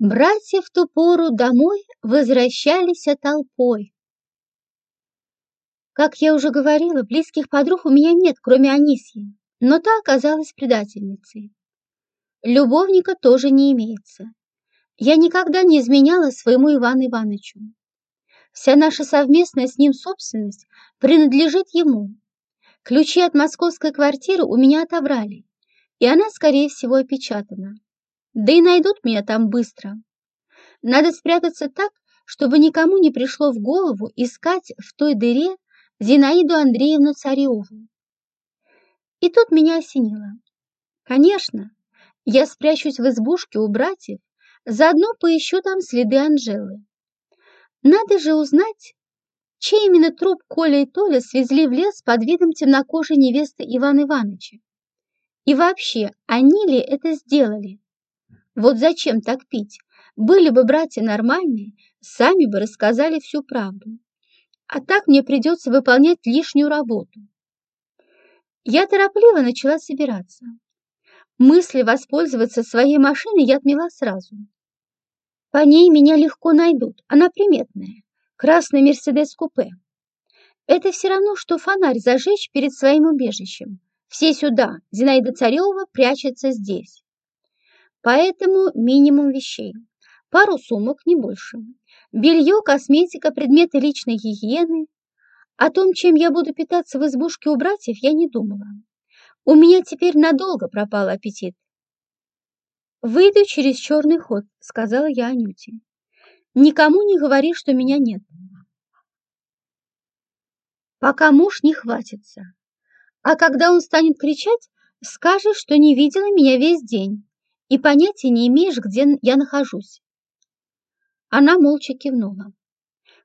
Братья в ту пору домой возвращались толпой. Как я уже говорила, близких подруг у меня нет, кроме Анисьи, но та оказалась предательницей. Любовника тоже не имеется. Я никогда не изменяла своему Ивану Ивановичу. Вся наша совместная с ним собственность принадлежит ему. Ключи от московской квартиры у меня отобрали, и она, скорее всего, опечатана. Да и найдут меня там быстро. Надо спрятаться так, чтобы никому не пришло в голову искать в той дыре Зинаиду Андреевну Цареву. И тут меня осенило. Конечно, я спрячусь в избушке у братьев, заодно поищу там следы Анжелы. Надо же узнать, чей именно труп Коля и Толя свезли в лес под видом темнокожей невесты Ивана Ивановича. И вообще, они ли это сделали? Вот зачем так пить? Были бы братья нормальные, сами бы рассказали всю правду. А так мне придется выполнять лишнюю работу. Я торопливо начала собираться. Мысли воспользоваться своей машиной я отмела сразу. По ней меня легко найдут, она приметная. Красный Мерседес-купе. Это все равно, что фонарь зажечь перед своим убежищем. Все сюда, Зинаида Царева прячется здесь. Поэтому минимум вещей. Пару сумок, не больше. Белье, косметика, предметы личной гигиены. О том, чем я буду питаться в избушке у братьев, я не думала. У меня теперь надолго пропал аппетит. «Выйду через черный ход», — сказала я Анюте. «Никому не говори, что меня нет. Пока муж не хватится. А когда он станет кричать, скажешь, что не видела меня весь день и понятия не имеешь, где я нахожусь. Она молча кивнула.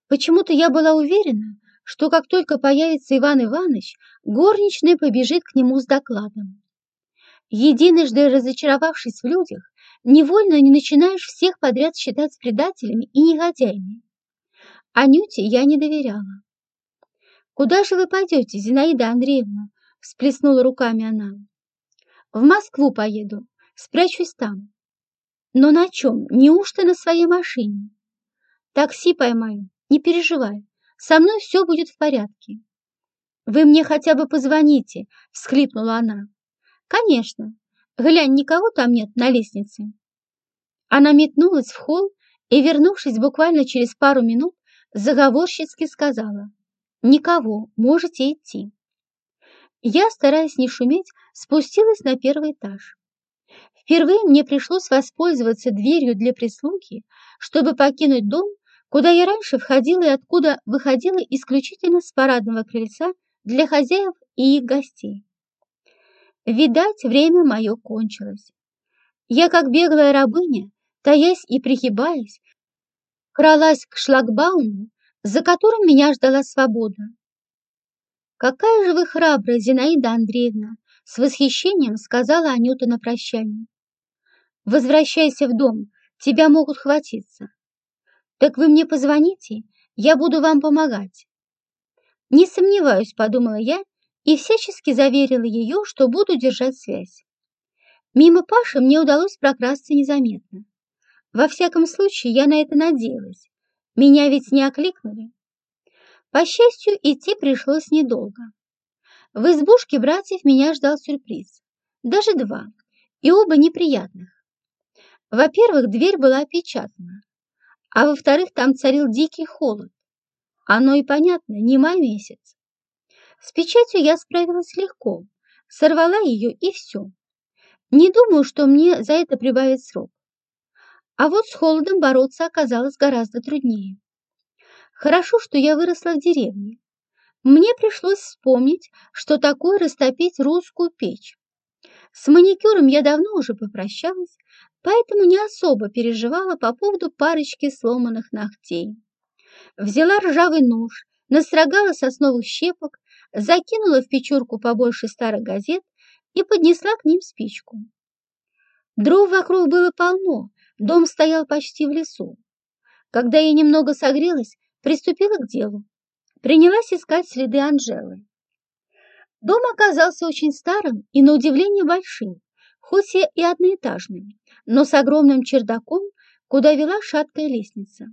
Почему-то я была уверена, что как только появится Иван Иванович, горничная побежит к нему с докладом. Единожды разочаровавшись в людях, невольно не начинаешь всех подряд считать предателями и негодяями. Анюте я не доверяла. «Куда же вы пойдете, Зинаида Андреевна?» – всплеснула руками она. «В Москву поеду, Спрячусь там. Но на чем? Неужто на своей машине? Такси поймаю, не переживай. Со мной все будет в порядке. Вы мне хотя бы позвоните, всхлипнула она. Конечно. Глянь, никого там нет на лестнице. Она метнулась в холл и, вернувшись буквально через пару минут, заговорщицки сказала. «Никого, можете идти». Я, стараясь не шуметь, спустилась на первый этаж. Впервые мне пришлось воспользоваться дверью для прислуги, чтобы покинуть дом, куда я раньше входила и откуда выходила исключительно с парадного крыльца для хозяев и их гостей. Видать, время мое кончилось. Я, как беглая рабыня, таясь и прихибаясь, кралась к шлагбауму, за которым меня ждала свобода. «Какая же вы храбрая, Зинаида Андреевна!» с восхищением сказала Анюта на прощание. Возвращайся в дом, тебя могут хватиться. Так вы мне позвоните, я буду вам помогать. Не сомневаюсь, подумала я и всячески заверила ее, что буду держать связь. Мимо Паши мне удалось прокрасться незаметно. Во всяком случае, я на это надеялась. Меня ведь не окликнули. По счастью, идти пришлось недолго. В избушке братьев меня ждал сюрприз. Даже два, и оба неприятных. Во-первых, дверь была опечатана, а во-вторых, там царил дикий холод. Оно и понятно, не май месяц. С печатью я справилась легко, сорвала ее и все. Не думаю, что мне за это прибавят срок. А вот с холодом бороться оказалось гораздо труднее. Хорошо, что я выросла в деревне. Мне пришлось вспомнить, что такое растопить русскую печь. С маникюром я давно уже попрощалась, поэтому не особо переживала по поводу парочки сломанных ногтей. Взяла ржавый нож, настрогала сосновых щепок, закинула в печурку побольше старых газет и поднесла к ним спичку. Дров вокруг было полно, дом стоял почти в лесу. Когда я немного согрелась, приступила к делу. Принялась искать следы Анжелы. Дом оказался очень старым и, на удивление, большим, хоть и одноэтажным но с огромным чердаком, куда вела шаткая лестница.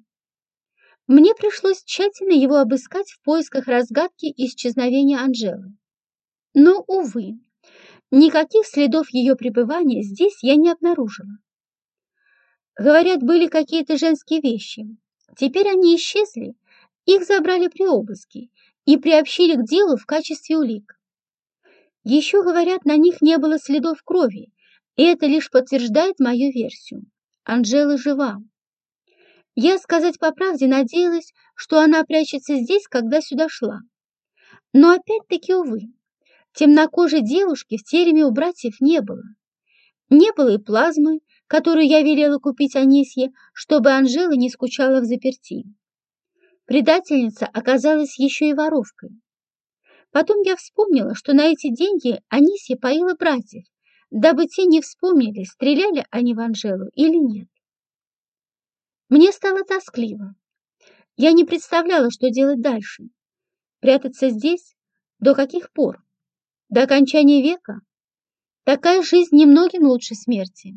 Мне пришлось тщательно его обыскать в поисках разгадки исчезновения Анжелы. Но, увы, никаких следов ее пребывания здесь я не обнаружила. Говорят, были какие-то женские вещи. Теперь они исчезли, их забрали при обыске и приобщили к делу в качестве улик. Еще, говорят, на них не было следов крови, и это лишь подтверждает мою версию. Анжела жива. Я, сказать по правде, надеялась, что она прячется здесь, когда сюда шла. Но опять-таки, увы, темнокожей девушки в тереме у братьев не было. Не было и плазмы, которую я велела купить Анисье, чтобы Анжела не скучала в заперти. Предательница оказалась еще и воровкой. Потом я вспомнила, что на эти деньги Анисья поила братьев, дабы те не вспомнили, стреляли они в Анжелу или нет. Мне стало тоскливо. Я не представляла, что делать дальше. Прятаться здесь? До каких пор? До окончания века? Такая жизнь немногим лучше смерти.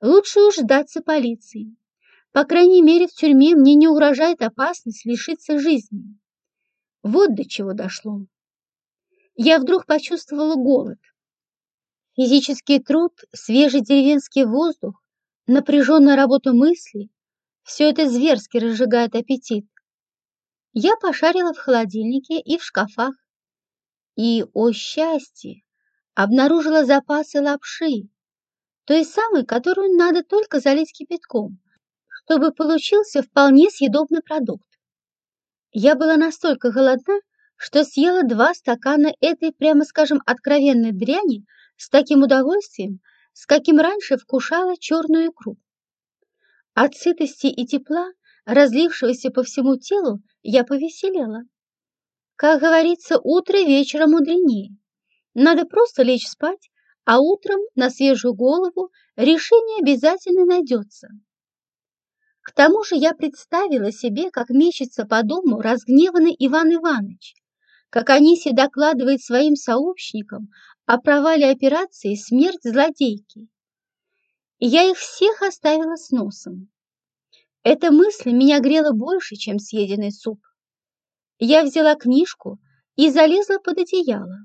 Лучше уж сдаться полиции. По крайней мере, в тюрьме мне не угрожает опасность лишиться жизни. Вот до чего дошло. Я вдруг почувствовала голод. Физический труд, свежий деревенский воздух, напряженная работа мысли – все это зверски разжигает аппетит. Я пошарила в холодильнике и в шкафах. И, о счастье, обнаружила запасы лапши, той самой, которую надо только залить кипятком, чтобы получился вполне съедобный продукт. Я была настолько голодна, что съела два стакана этой, прямо скажем, откровенной дряни с таким удовольствием, с каким раньше вкушала черную икру. От сытости и тепла, разлившегося по всему телу, я повеселела. Как говорится, утро вечера мудренее. Надо просто лечь спать, а утром на свежую голову решение обязательно найдется. К тому же я представила себе, как мечется по дому разгневанный Иван Иванович, как Аниси докладывает своим сообщникам о провале операции «Смерть злодейки». Я их всех оставила с носом. Эта мысль меня грела больше, чем съеденный суп. Я взяла книжку и залезла под одеяло.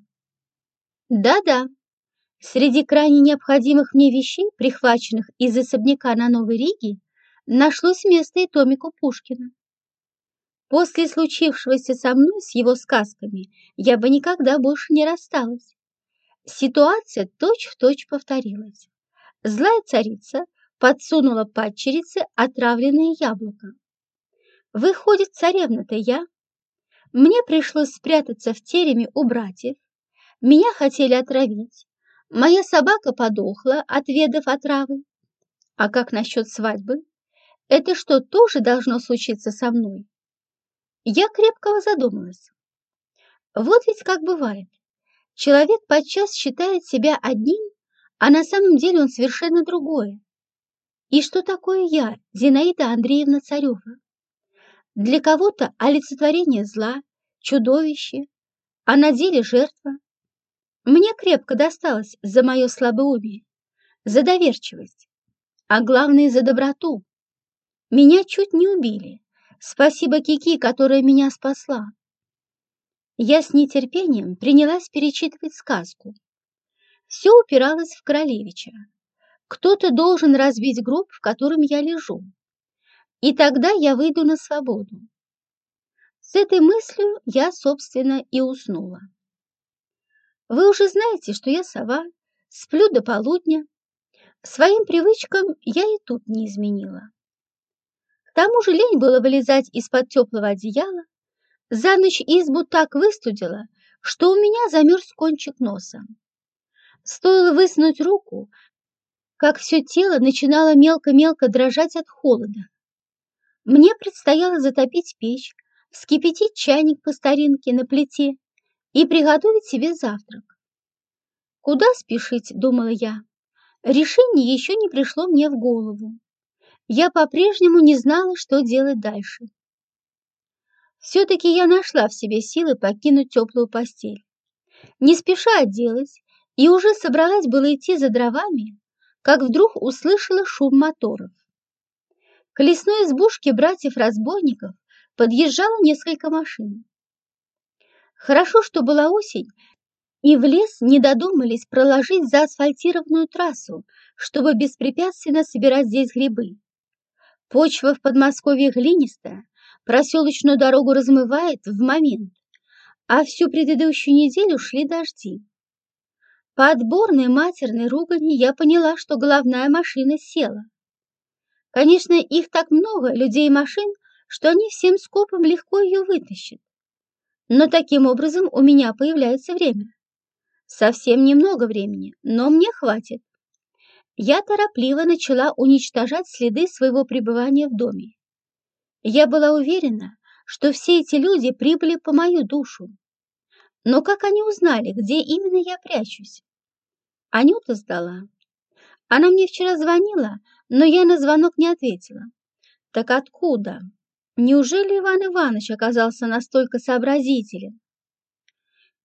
Да-да, среди крайне необходимых мне вещей, прихваченных из особняка на Новой Риге, нашлось место и Томику Пушкина. После случившегося со мной с его сказками я бы никогда больше не рассталась. Ситуация точь-в-точь точь повторилась. Злая царица подсунула падчерице отравленное яблоко. Выходит, царевна-то я. Мне пришлось спрятаться в тереме у братьев. Меня хотели отравить. Моя собака подохла, отведав отравы. А как насчет свадьбы? Это что, тоже должно случиться со мной? Я крепко задумалась. Вот ведь как бывает. Человек подчас считает себя одним, а на самом деле он совершенно другое. И что такое я, Зинаида Андреевна Царева? Для кого-то олицетворение зла, чудовище, а на деле жертва. Мне крепко досталось за мое слабоумие, за доверчивость, а главное за доброту. Меня чуть не убили. Спасибо Кики, которая меня спасла. Я с нетерпением принялась перечитывать сказку. Все упиралось в королевича. Кто-то должен разбить гроб, в котором я лежу. И тогда я выйду на свободу. С этой мыслью я, собственно, и уснула. Вы уже знаете, что я сова, сплю до полудня. Своим привычкам я и тут не изменила тому же лень было вылезать из-под теплого одеяла. За ночь избу так выстудила, что у меня замерз кончик носа. Стоило высунуть руку, как все тело начинало мелко-мелко дрожать от холода. Мне предстояло затопить печь, вскипятить чайник по старинке на плите и приготовить себе завтрак. Куда спешить, думала я. Решение еще не пришло мне в голову я по-прежнему не знала, что делать дальше. Все-таки я нашла в себе силы покинуть теплую постель. Не спеша оделась и уже собралась было идти за дровами, как вдруг услышала шум моторов. К лесной избушке братьев-разбойников подъезжало несколько машин. Хорошо, что была осень, и в лес не додумались проложить заасфальтированную трассу, чтобы беспрепятственно собирать здесь грибы. Почва в Подмосковье глинистая, проселочную дорогу размывает в момент, а всю предыдущую неделю шли дожди. По отборной матерной ругани я поняла, что головная машина села. Конечно, их так много, людей и машин, что они всем скопом легко ее вытащат. Но таким образом у меня появляется время. Совсем немного времени, но мне хватит. Я торопливо начала уничтожать следы своего пребывания в доме. Я была уверена, что все эти люди прибыли по мою душу. Но как они узнали, где именно я прячусь? Анюта сдала. Она мне вчера звонила, но я на звонок не ответила. Так откуда? Неужели Иван Иванович оказался настолько сообразителен?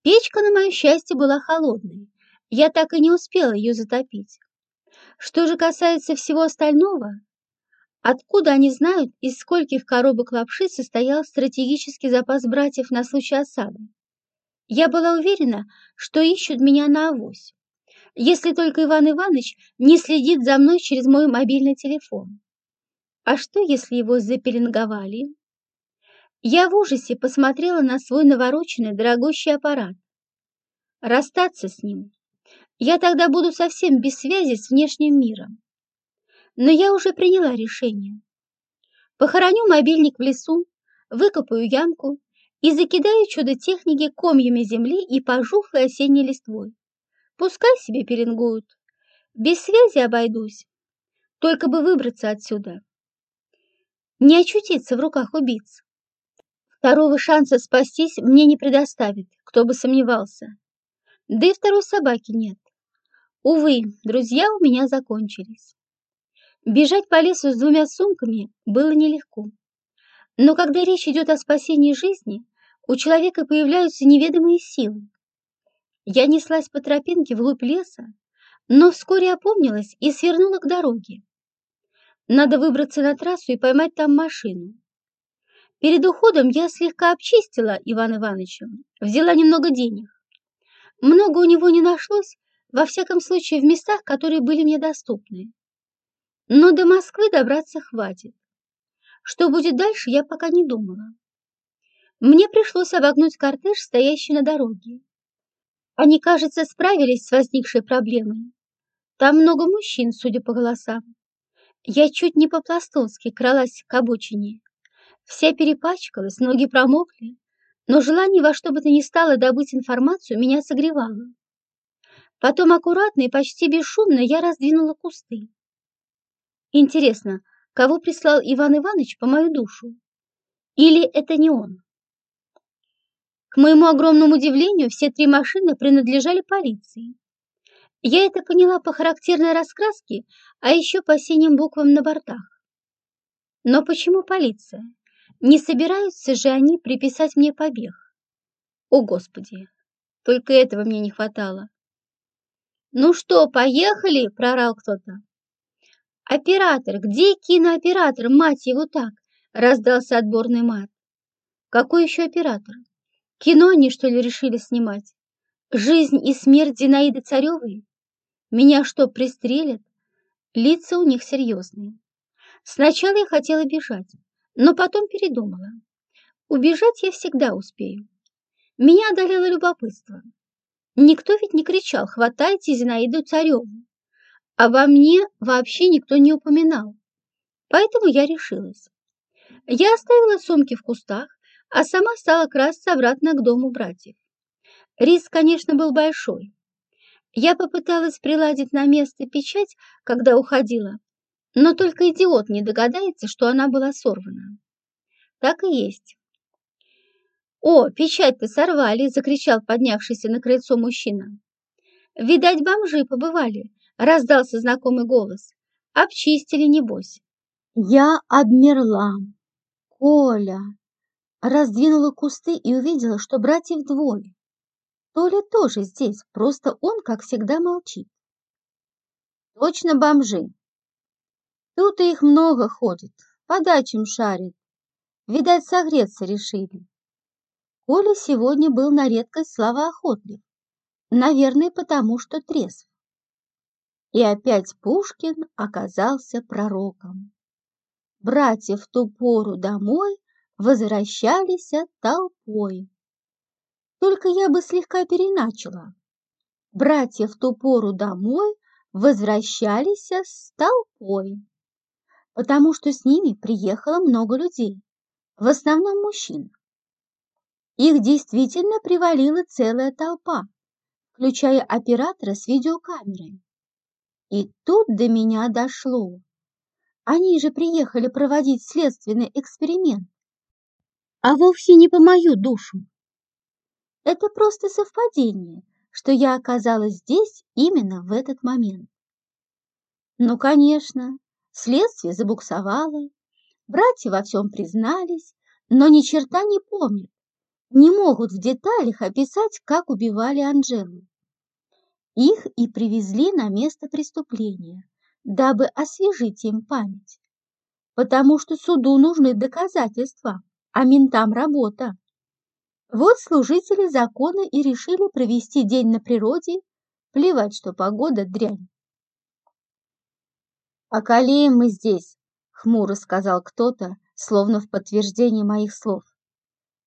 Печка, на мое счастье, была холодной. Я так и не успела ее затопить. Что же касается всего остального, откуда они знают, из скольких коробок лапши состоял стратегический запас братьев на случай осады? Я была уверена, что ищут меня на авось, если только Иван Иванович не следит за мной через мой мобильный телефон. А что, если его запеленговали? Я в ужасе посмотрела на свой навороченный дорогущий аппарат. Расстаться с ним я тогда буду совсем без связи с внешним миром. Но я уже приняла решение. Похороню мобильник в лесу, выкопаю ямку и закидаю чудо техники комьями земли и пожухлой осенней листвой. Пускай себе пеленгуют. Без связи обойдусь. Только бы выбраться отсюда. Не очутиться в руках убийц. Второго шанса спастись мне не предоставит, кто бы сомневался. Да и второй собаки нет. Увы, друзья у меня закончились. Бежать по лесу с двумя сумками было нелегко. Но когда речь идет о спасении жизни, у человека появляются неведомые силы. Я неслась по тропинке вглубь леса, но вскоре опомнилась и свернула к дороге. Надо выбраться на трассу и поймать там машину. Перед уходом я слегка обчистила Ивана Ивановича, взяла немного денег. Много у него не нашлось, во всяком случае в местах, которые были мне доступны. Но до Москвы добраться хватит. Что будет дальше, я пока не думала. Мне пришлось обогнуть кортеж, стоящий на дороге. Они, кажется, справились с возникшей проблемой. Там много мужчин, судя по голосам. Я чуть не по-пластунски кралась к обочине. Вся перепачкалась, ноги промокли, но желание во что бы то ни стало добыть информацию меня согревало. Потом аккуратно и почти бесшумно я раздвинула кусты. Интересно, кого прислал Иван Иванович по мою душу? Или это не он? К моему огромному удивлению, все три машины принадлежали полиции. Я это поняла по характерной раскраске, а еще по синим буквам на бортах. Но почему полиция? Не собираются же они приписать мне побег? О, Господи! Только этого мне не хватало. «Ну что, поехали?» – прорал кто-то. «Оператор! Где кинооператор, мать его так?» – раздался отборный мат. «Какой еще оператор? Кино они, что ли, решили снимать? Жизнь и смерть Зинаиды Царевой? Меня что, пристрелят?» Лица у них серьезные. Сначала я хотела бежать, но потом передумала. Убежать я всегда успею. Меня одолело любопытство. Никто ведь не кричал «Хватайте Зинаиду Цареву!» Обо мне вообще никто не упоминал. Поэтому я решилась. Я оставила сумки в кустах, а сама стала красться обратно к дому братьев. Риск, конечно, был большой. Я попыталась приладить на место печать, когда уходила, но только идиот не догадается, что она была сорвана. Так и есть. «О, печать-то сорвали!» — закричал поднявшийся на крыльцо мужчина. «Видать, бомжи побывали!» — раздался знакомый голос. «Обчистили, небось!» Я обмерла. «Коля!» Раздвинула кусты и увидела, что братьев двое. Толя тоже здесь, просто он, как всегда, молчит. «Точно бомжи!» «Тут их много ходит. по дачам шарит. Видать, согреться решили. Коля сегодня был на редкость словоохотлив. Наверное, потому что трезв. И опять Пушкин оказался пророком. Братья в ту пору домой возвращались толпой. Только я бы слегка переначала. Братья в ту пору домой возвращались с толпой, потому что с ними приехало много людей, в основном мужчин. Их действительно привалила целая толпа, включая оператора с видеокамерой. И тут до меня дошло. Они же приехали проводить следственный эксперимент, а вовсе не по мою душу. Это просто совпадение, что я оказалась здесь именно в этот момент. Ну, конечно, следствие забуксовало, братья во всем признались, но ни черта не помнят, не могут в деталях описать, как убивали Анжелу. Их и привезли на место преступления, дабы освежить им память. Потому что суду нужны доказательства, а ментам работа. Вот служители закона и решили провести день на природе, плевать, что погода дрянь. «Околеем мы здесь», — хмуро сказал кто-то, словно в подтверждение моих слов.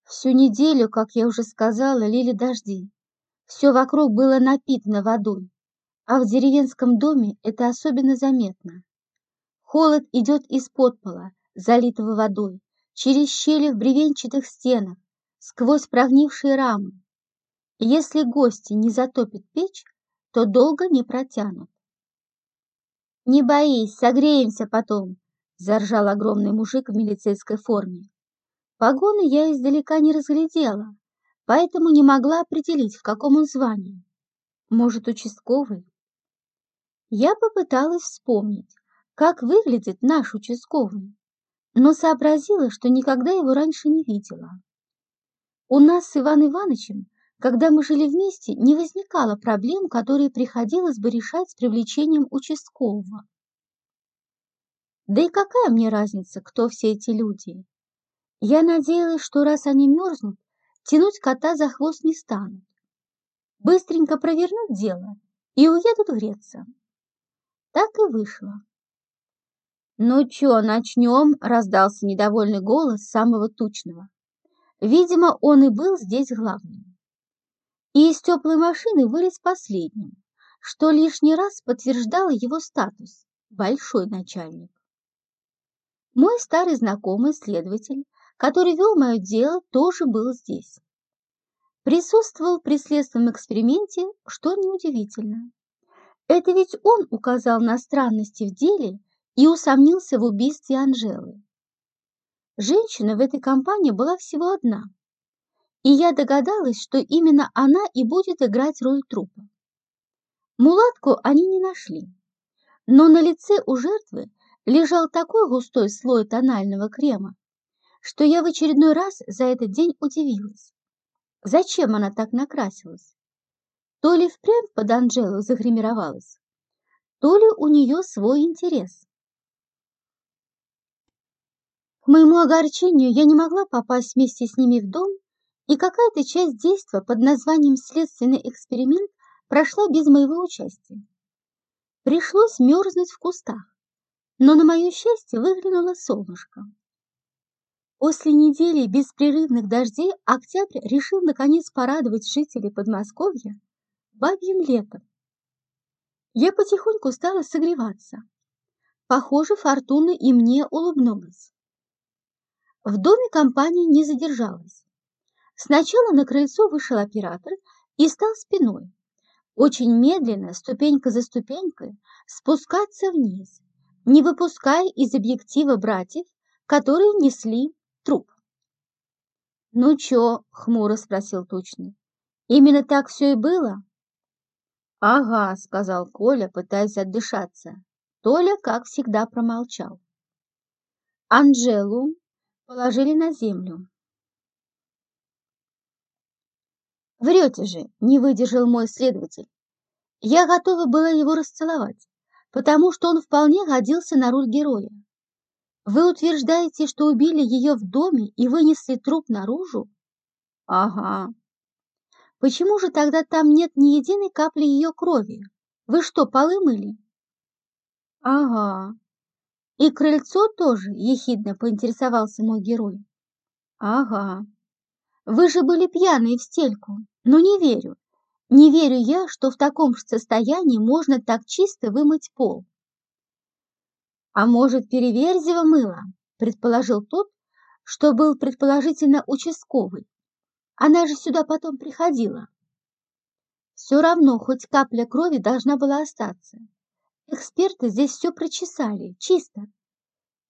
Всю неделю, как я уже сказала, лили дожди. Все вокруг было напитано водой, а в деревенском доме это особенно заметно. Холод идет из-под пола, залитого водой, через щели в бревенчатых стенах, сквозь прогнившие рамы. Если гости не затопят печь, то долго не протянут. «Не боись, согреемся потом», — заржал огромный мужик в милицейской форме. Погоны я издалека не разглядела, поэтому не могла определить, в каком он звании. Может, участковый? Я попыталась вспомнить, как выглядит наш участковый, но сообразила, что никогда его раньше не видела. У нас с Иван Ивановичем, когда мы жили вместе, не возникало проблем, которые приходилось бы решать с привлечением участкового. Да и какая мне разница, кто все эти люди? Я надеялась, что раз они мерзнут, тянуть кота за хвост не станут. Быстренько провернут дело и уедут греться. Так и вышло. «Ну чё, начнем?» — раздался недовольный голос самого тучного. Видимо, он и был здесь главным. И из теплой машины вылез последним, что лишний раз подтверждало его статус – большой начальник. Мой старый знакомый следователь, который вел мое дело, тоже был здесь. Присутствовал при следственном эксперименте, что неудивительно. Это ведь он указал на странности в деле и усомнился в убийстве Анжелы. Женщина в этой компании была всего одна, и я догадалась, что именно она и будет играть роль трупа. Мулатку они не нашли, но на лице у жертвы лежал такой густой слой тонального крема, что я в очередной раз за этот день удивилась. Зачем она так накрасилась? То ли впрямь под Анжелу загримировалась, то ли у нее свой интерес. К моему огорчению я не могла попасть вместе с ними в дом, и какая-то часть действа под названием «Следственный эксперимент» прошла без моего участия. Пришлось мерзнуть в кустах, но на мое счастье выглянуло солнышко. После недели беспрерывных дождей октябрь решил наконец порадовать жителей Подмосковья бабьим летом. Я потихоньку стала согреваться. Похоже, фортуна и мне улыбнулась. В доме компания не задержалась. Сначала на крыльцо вышел оператор и стал спиной, очень медленно, ступенька за ступенькой, спускаться вниз, не выпуская из объектива братьев, которые несли труп. «Ну чё?» — хмуро спросил Тучный. «Именно так все и было?» «Ага», — сказал Коля, пытаясь отдышаться. Толя, как всегда, промолчал. Анжелу положили на землю. Врете же, не выдержал мой следователь. Я готова была его расцеловать, потому что он вполне годился на роль героя. Вы утверждаете, что убили ее в доме и вынесли труп наружу? Ага. Почему же тогда там нет ни единой капли ее крови? Вы что, полы мыли? Ага. И крыльцо тоже, ехидно поинтересовался мой герой. Ага. Вы же были пьяные в стельку. Но не верю. Не верю я, что в таком состоянии можно так чисто вымыть пол. А может, Переверзева мыло, предположил тот, что был предположительно участковый. Она же сюда потом приходила. Все равно хоть капля крови должна была остаться. Эксперты здесь все прочесали, чисто.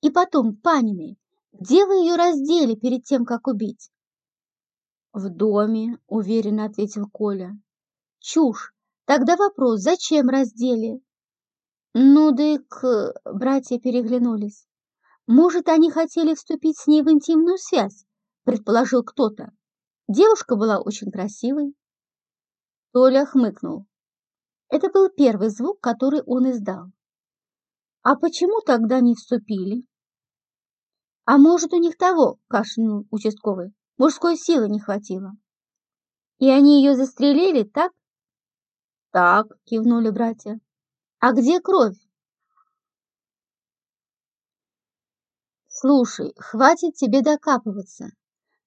И потом, Панины, где вы ее раздели перед тем, как убить? В доме, уверенно ответил Коля. Чушь. Тогда вопрос, зачем раздели? Ну, дык, братья переглянулись. Может, они хотели вступить с ней в интимную связь, предположил кто-то. Девушка была очень красивой. Толя хмыкнул. Это был первый звук, который он издал. А почему тогда не вступили? А может, у них того, кашлянул участковый, мужской силы не хватило. И они ее застрелили, так? Так, кивнули братья. А где кровь? Слушай, хватит тебе докапываться.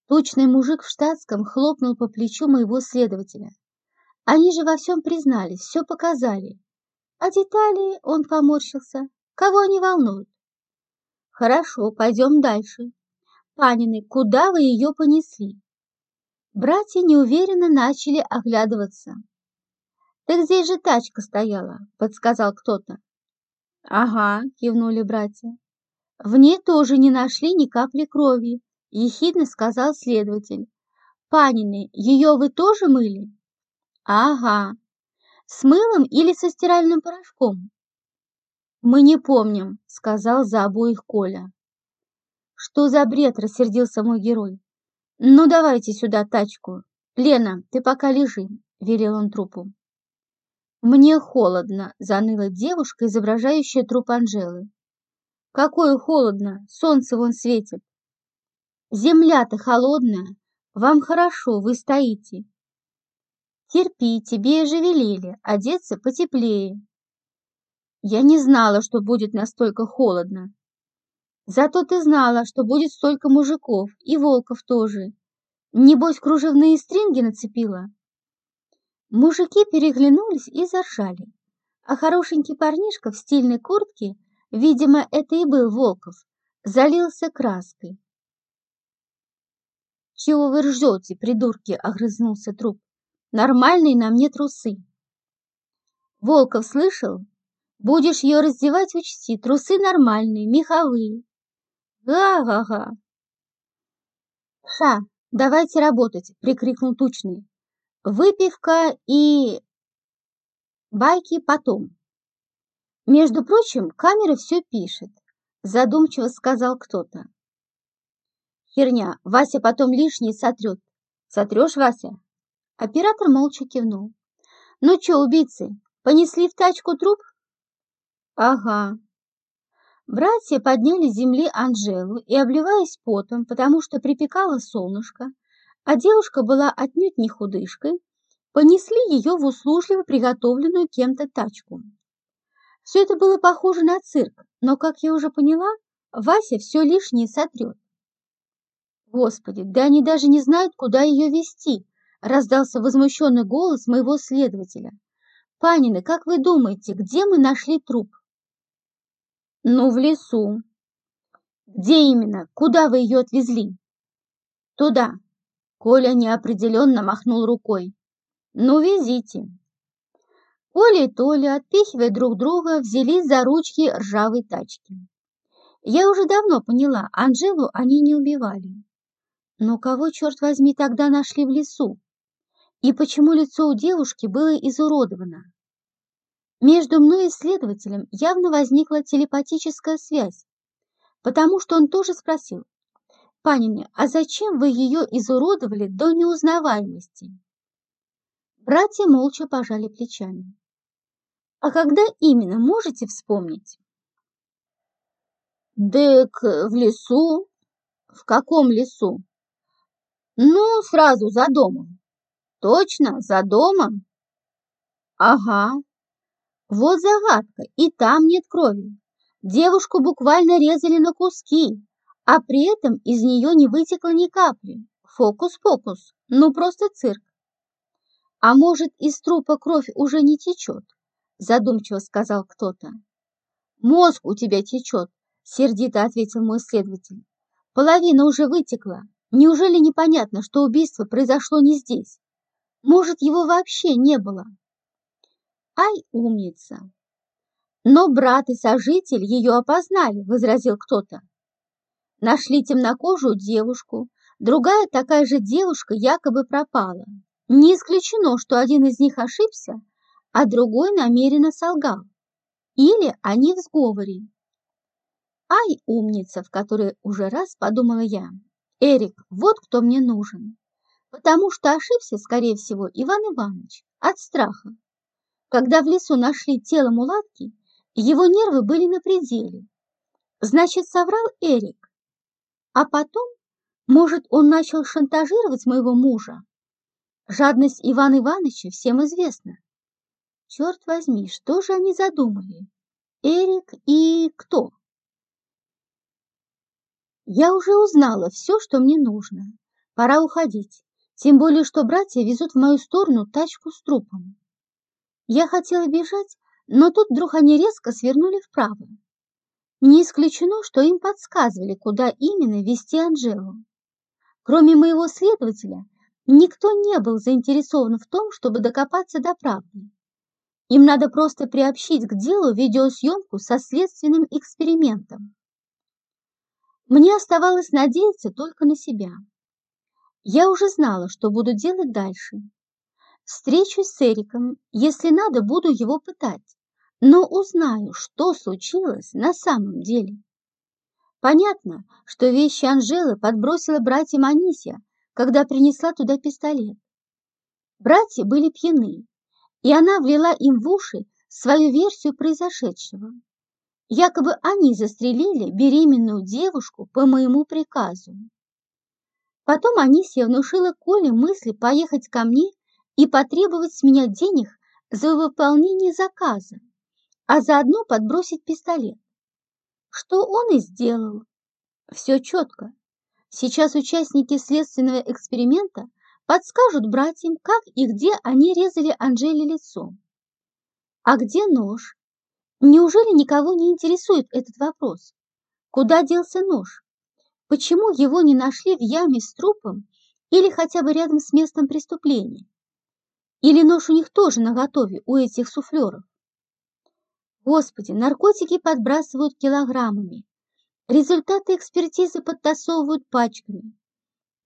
Тучный мужик в штатском хлопнул по плечу моего следователя. Они же во всем признались, все показали. А детали, он поморщился, кого они волнуют? Хорошо, пойдем дальше. Панины, куда вы ее понесли? Братья неуверенно начали оглядываться. «Так здесь же тачка стояла», — подсказал кто-то. «Ага», — кивнули братья. «В ней тоже не нашли ни капли крови», — ехидно сказал следователь. «Панины, ее вы тоже мыли?» Ага. С мылом или со стиральным порошком? Мы не помним, сказал за обоих Коля. Что за бред, рассердился мой герой. Ну давайте сюда тачку. Лена, ты пока лежи, велел он трупу. Мне холодно, заныла девушка, изображающая труп Анжелы. Какое холодно, солнце вон светит. Земля-то холодная, вам хорошо, вы стоите. Терпи, тебе же велели, одеться потеплее. Я не знала, что будет настолько холодно. Зато ты знала, что будет столько мужиков, и волков тоже. Небось, кружевные стринги нацепила? Мужики переглянулись и заржали. А хорошенький парнишка в стильной куртке, видимо, это и был Волков, залился краской. «Чего вы ржете, придурки?» — огрызнулся труп. Нормальные на мне трусы. Волков слышал? Будешь ее раздевать, учти, трусы нормальные, меховые. Га-га-га. Ша, давайте работать, прикрикнул Тучный. Выпивка и... Байки потом. Между прочим, камера все пишет, задумчиво сказал кто-то. Херня, Вася потом лишнее сотрет. Сотрешь, Вася? Оператор молча кивнул. «Ну чё, убийцы, понесли в тачку труп?» «Ага». Братья подняли с земли Анжелу и, обливаясь потом, потому что припекало солнышко, а девушка была отнюдь не худышкой, понесли ее в услужливо приготовленную кем-то тачку. Все это было похоже на цирк, но, как я уже поняла, Вася все лишнее сотрет. Господи, да они даже не знают, куда ее вести, раздался возмущенный голос моего следователя. «Панины, как вы думаете, где мы нашли труп?» «Ну, в лесу». «Где именно? Куда вы ее отвезли?» «Туда». Коля неопределенно махнул рукой. «Ну, везите». Коля и Толя, отпихивая друг друга, взялись за ручки ржавой тачки. Я уже давно поняла, Анжелу они не убивали. Но кого, черт возьми, тогда нашли в лесу? и почему лицо у девушки было изуродовано. Между мной и следователем явно возникла телепатическая связь, потому что он тоже спросил, «Панина, а зачем вы ее изуродовали до неузнаваемости?» Братья молча пожали плечами. «А когда именно можете вспомнить?» Дык в лесу. В каком лесу? Ну, сразу за домом. Точно, за домом? Ага. Вот загадка, и там нет крови. Девушку буквально резали на куски, а при этом из нее не вытекло ни капли. Фокус-покус, ну просто цирк. А может, из трупа кровь уже не течет? Задумчиво сказал кто-то. Мозг у тебя течет, сердито ответил мой следователь. Половина уже вытекла. Неужели непонятно, что убийство произошло не здесь? Может, его вообще не было? Ай, умница! Но брат и сожитель ее опознали, возразил кто-то. Нашли темнокожую девушку, другая такая же девушка якобы пропала. Не исключено, что один из них ошибся, а другой намеренно солгал. Или они в сговоре. Ай, умница, в которой уже раз подумала я. Эрик, вот кто мне нужен. Потому что ошибся, скорее всего, Иван Иванович от страха. Когда в лесу нашли тело мулатки, его нервы были на пределе. Значит, соврал Эрик. А потом, может, он начал шантажировать моего мужа? Жадность Ивана Ивановича всем известна. Черт возьми, что же они задумали? Эрик и кто? Я уже узнала все, что мне нужно. Пора уходить. Тем более, что братья везут в мою сторону тачку с трупом. Я хотела бежать, но тут вдруг они резко свернули вправо. Не исключено, что им подсказывали, куда именно вести Анжелу. Кроме моего следователя, никто не был заинтересован в том, чтобы докопаться до правды. Им надо просто приобщить к делу видеосъемку со следственным экспериментом. Мне оставалось надеяться только на себя. Я уже знала, что буду делать дальше. Встречусь с Эриком, если надо, буду его пытать, но узнаю, что случилось на самом деле. Понятно, что вещи Анжелы подбросила братьям Анисия, когда принесла туда пистолет. Братья были пьяны, и она влила им в уши свою версию произошедшего. Якобы они застрелили беременную девушку по моему приказу. Потом Анисия внушила Коле мысли поехать ко мне и потребовать с меня денег за выполнение заказа, а заодно подбросить пистолет. Что он и сделал. Все четко. Сейчас участники следственного эксперимента подскажут братьям, как и где они резали Анжеле лицо. А где нож? Неужели никого не интересует этот вопрос? Куда делся нож? Почему его не нашли в яме с трупом или хотя бы рядом с местом преступления? Или нож у них тоже наготове у этих суфлеров? Господи, наркотики подбрасывают килограммами. Результаты экспертизы подтасовывают пачками.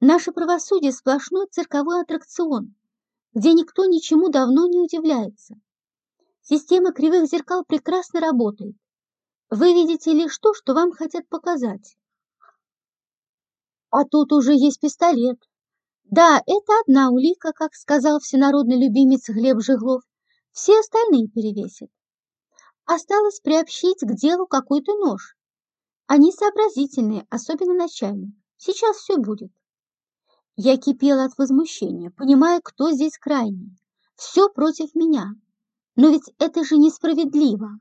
Наше правосудие сплошной цирковой аттракцион, где никто ничему давно не удивляется. Система кривых зеркал прекрасно работает. Вы видите лишь то, что вам хотят показать. А тут уже есть пистолет. Да, это одна улика, как сказал всенародный любимец Глеб Жиглов. Все остальные перевесят. Осталось приобщить к делу какой-то нож. Они сообразительные, особенно начальник. Сейчас все будет. Я кипела от возмущения, понимая, кто здесь крайний. Все против меня. Но ведь это же несправедливо.